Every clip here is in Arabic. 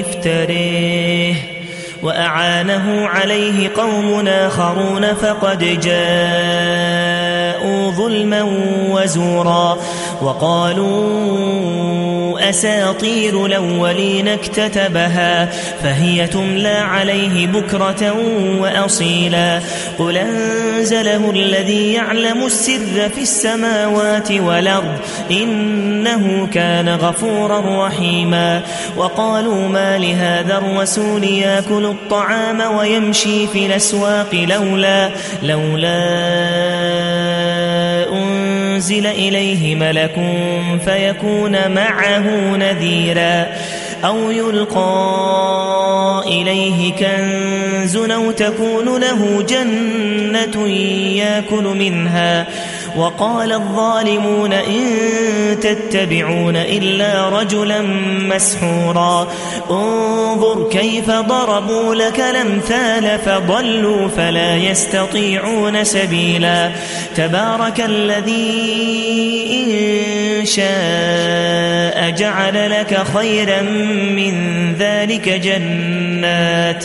افتريه وأعانه عليه قوم آخرون فقد جاءوا ظلما وزورا وقالوا أساطير الأولين اكتتبها فهي تملى عليه بكرة وأصيلا. قل انزله الذي يعلم السر في السماوات والأرض إنه كان غفورا رحيما. وقالوا ما لهذا الرسول ياكل الطعام ويمشي في الأسواق لولا لولا أنزل إليه ملك فيكون معه نذيرا أو يلقى إليه كنز أو تكون له جنة يأكل منها وقال الظالمون إن تتبعون إلا رجلا مسحورا. انظر كيف ضربوا لك الأمثال فضلوا فلا يستطيعون سبيلا. تبارك الذي إن شاء جعل لك خيرا من ذلك جنات.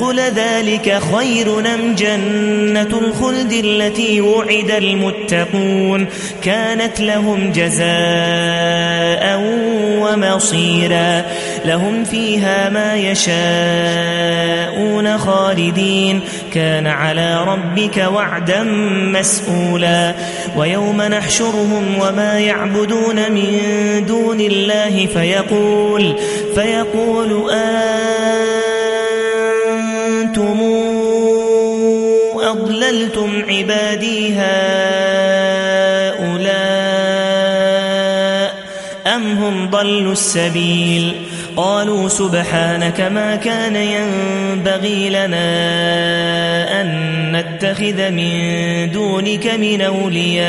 قل ذلك خير نم جنة الخلد التي وعد المتقون كانت لهم جزاء ومصيرا لهم فيها ما يشاءون خالدين كان على ربك وعدا مسئولا ويوم نحشرهم وما يعبدون من دون الله فيقول فيقول أنتم أضللتم عبادي هؤلاء أم هم ضلوا السبيل قالوا سبحانك ما كان ينبغي لنا أن نتخذ من دونك من أولياء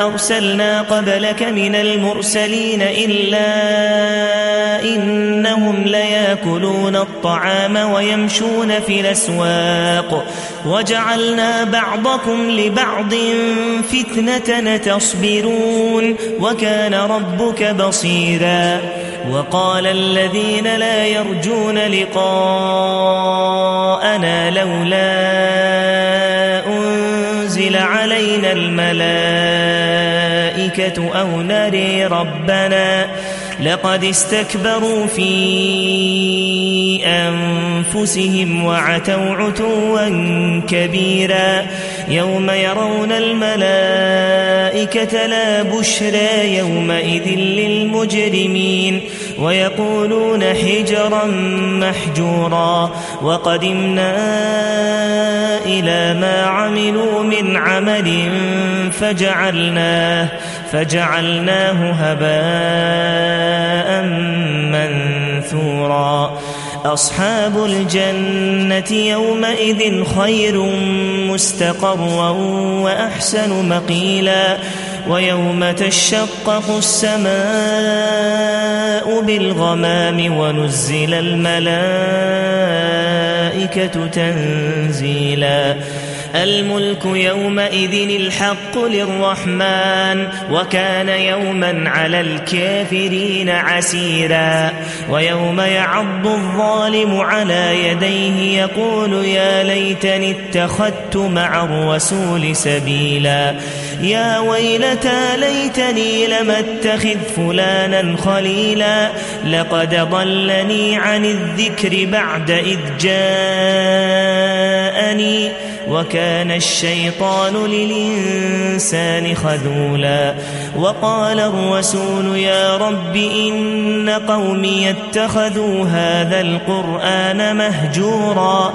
أرسلنا قبلك من المرسلين إلا إنهم ليأكلون الطعام ويمشون في الأسواق. وجعلنا بعضكم لبعض فتنة تصبرون وكان ربك بصيرا. وقال الذين لا يرجون لقاءنا لولا علينا الملائكة أو نري ربنا لقد استكبروا في أنفسهم وعتوا عتوا كبيرا يوم يرون الملائكة لا بشرى يومئذ للمجرمين ويقولون حجرا محجورا وقدمنا إلى ما عملوا من عمل فجعلناه فجعلناه هباء منثورا. أصحاب الجنة يومئذ خير مستقرا وأحسن مقيلا. ويوم تشقق السماء بالغمام ونزل الملائكة تنزيلا الملك يومئذ الحق للرحمن وكان يوما على الكافرين عسيرا ويوم يعض الظالم على يديه يقول يا ليتني اتخذت مع الرسول سبيلا يا ويلتى ليتني لم اتخذ فلانا خليلا لقد ضلني عن الذكر بعد إذ جاءني وكان الشيطان للإنسان خذولا وقال الرسول يا رب إن قومي اتخذوا هذا القرآن مهجورا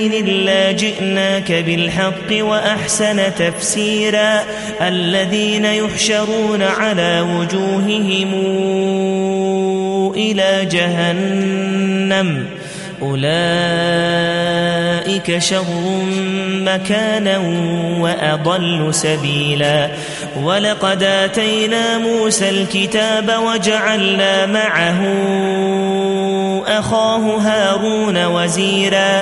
إلا جئناك بالحق وأحسن تفسيرا. الذين يحشرون على وجوههم إلى جهنم. أولئك شر مكانا وأضل سبيلا. ولقد آتينا موسى الكتاب وجعلنا معه أخاه هارون وزيرا.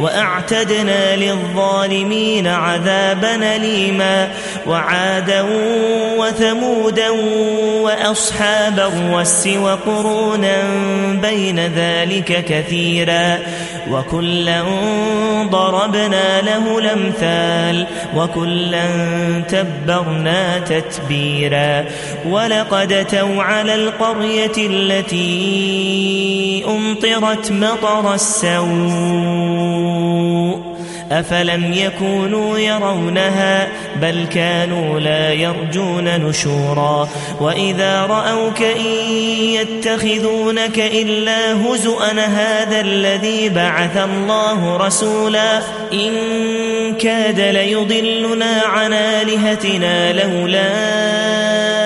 وأعتدنا للظالمين عذابا ليما وعادا وثمودا وأصحاب الرس وقرونا بين ذلك كثيرا وكلا ضربنا له الأمثال وكلا تبرنا تتبيرا ولقد توا على القرية التي أمطرت مطر السوء. أفلم يكونوا يرونها بل كانوا لا يرجون نشورا وإذا رأوك إن يتخذونك إلا هزؤا هذا الذي بعث الله رسولا إن كاد ليضلنا عن آلهتنا لولا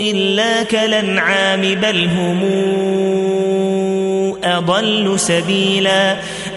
إلا كالأنعام بل هم أضل سبيلا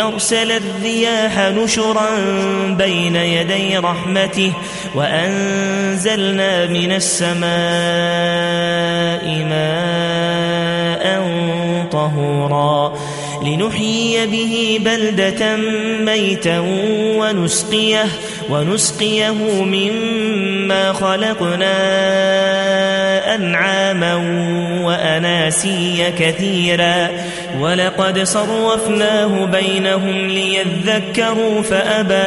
أرسل الرياح نشرا بين يدي رحمته وأنزلنا من السماء ماء طهورا لنحيي به بلدة ميتا ونسقيه, ونسقيه مما خلقنا أنعاما وأناسيا كثيرا. ولقد صرفناه بينهم ليذكروا فأبى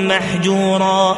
محجورا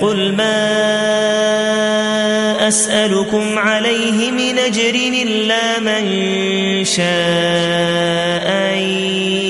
قل ما أسألكم عليه من أجر إلا من شاء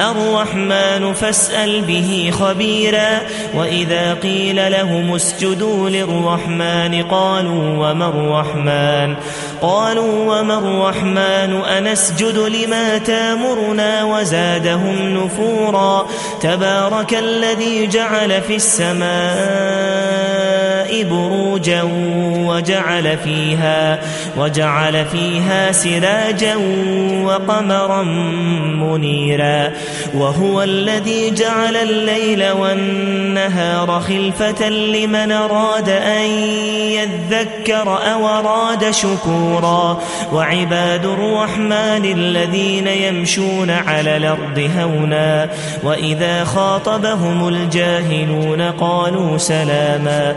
الرحمن فاسأل به خبيرا وإذا قيل لهم اسجدوا للرحمن قالوا وما الرحمن قالوا وما الرحمن أنسجد لما تامرنا وزادهم نفورا تبارك الذي جعل في السماء بروجا وجعل فيها وجعل فيها سراجا وقمرا منيرا وهو الذي جعل الليل والنهار خلفة لمن أراد أن يذكر أو أراد شكورا وعباد الرحمن الذين يمشون على الأرض هونا وإذا خاطبهم الجاهلون قالوا سلاما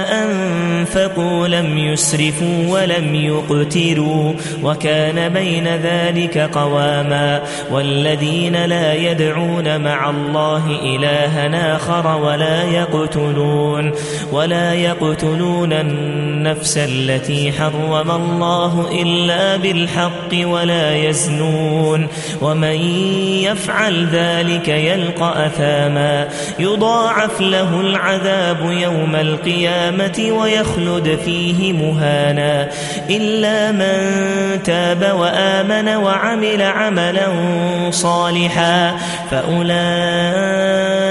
أنفقوا لم يسرفوا ولم يقتروا وكان بين ذلك قواما. والذين لا يدعون مع الله إلها آخر ولا يقتلون ولا يقتلون النفس التي حرم الله إلا بالحق ولا يزنون. ومن يفعل ذلك يلقى أثاما. يضاعف له العذاب يوم القيامة. ويخلد فيه مهانا. إلا من تاب وآمن وعمل عملا صالحا فأولئك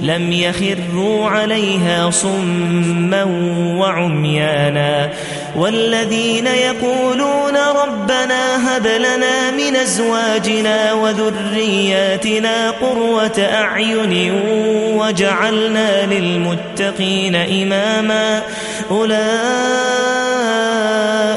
لم يخروا عليها صما وعميانا والذين يقولون ربنا هب لنا من أزواجنا وذرياتنا قروة أعين وجعلنا للمتقين إماما